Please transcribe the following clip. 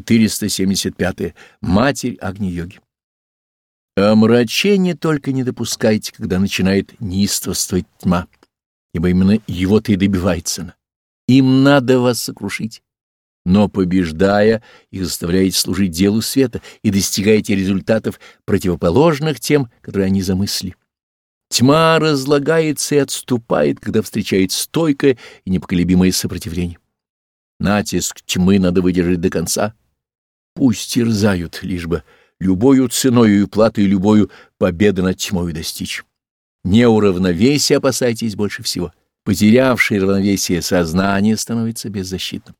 475. Матерь Агни-йоги. Омрачение только не допускайте, когда начинает неистовствовать тьма, ибо именно его-то и добивается она. Им надо вас сокрушить. Но, побеждая, их заставляете служить делу света и достигаете результатов, противоположных тем, которые они замысли. Тьма разлагается и отступает, когда встречает стойкое и непоколебимое сопротивление. Натиск тьмы надо выдержать до конца. Пусть терзают, лишь бы любою ценою и платой любою победы над тьмою достичь. Неуравновесия опасайтесь больше всего. Потерявший равновесие сознание становится беззащитным.